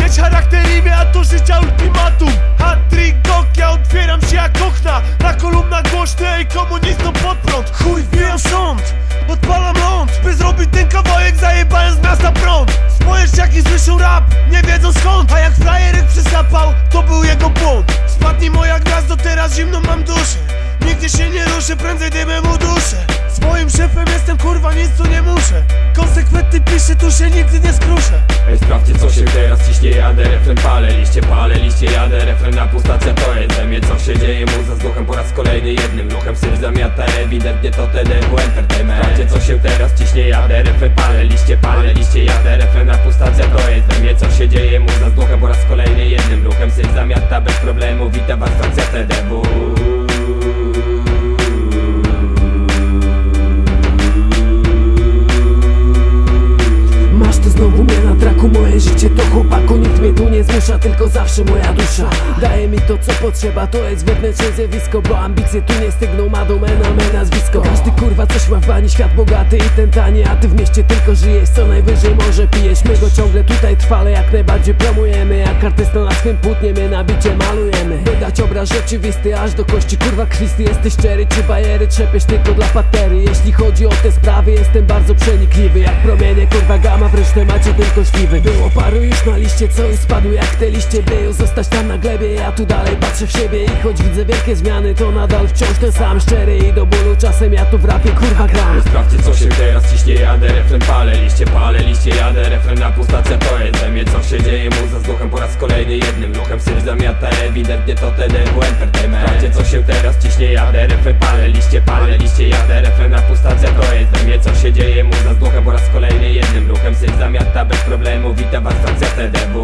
Mieć charakter imię, a to życia ultimatum. Hat-trick ja otwieram się jak okna. Na kolumnach głośne i komunistą pod prąd. Chuj, wbijam sąd, odpalam ląd By zrobić ten kawałek, zajebałem z miasta prąd. Spojrz jaki słyszą rap, nie wiedzą skąd. A jak frajerek przysapał, to był jego błąd. Spadnij moja gwiazdo, teraz zimno mam duszę. Nigdzie się nie ruszę, prędzej dymem uduszę. Swoim szefem jestem, kurwa, nic tu nie muszę. Konsekwentny piszę, tu się nigdy nie skruszę. Ej, sprawdźcie teraz ciśnie, jadę refren palę liście, palę liście, jadę refren na pustacja to mnie co się dzieje, muza z duchem po raz kolejny jednym ruchem syf zamiata, ewidentnie to TDW Entertainment. Sprawdźcie co się teraz ciśnie, jadę refren palę liście, palę liście, jadę refren na pustacja to jest ze mnie co się dzieje, muza z duchem po raz kolejny jednym ruchem syf zamiata, bez problemu, moje życie to chłopaku Nikt mnie tu nie zmusza, tylko zawsze moja dusza. Daje mi to co potrzeba, to jest wewnętrzne zjawisko Bo ambicje tu nie stygną, ma domena, me nazwisko. Każdy kurwa coś ma w bani, świat bogaty i ten tani A ty w mieście tylko żyjesz, co najwyżej może pijesz. My go ciągle tutaj trwale, jak najbardziej promujemy Jak artysta na swym płótnie, my na bicie malujemy. By dać obraz rzeczywisty, aż do kości Kurwa Kristy, jesteś szczery, czy bajery trzepiesz tylko dla patery. Jeśli chodzi o te sprawy, jestem bardzo przenikliwy. Jak promienie, kurwa gama, w macie tylko śliwy. Było paru już na liście, co spadły jak te liście Byją zostać tam na glebie, ja tu dalej patrzę w siebie. I choć widzę wielkie zmiany, to nadal wciąż ten sam Szczery. I do bólu, czasem ja tu w rapie kurwa gram. Sprawdźcie co się teraz ciśnie, jadę refren palę liście, palę liście, jadę refren na pustacja to jest mnie co się dzieje, muza z duchem po raz kolejny jednym ruchem. Syf zamiata, ewidentnie to TDW Entertainment. Sprawdźcie co się teraz ciśnie, jadę refren palę liście, palę liście, jadę refren na pustacja to jest mnie co się dzieje, muza z duchem po raz kolejny jednym ruchem. Syf zamiata, bez problemu, witam was stacja TDW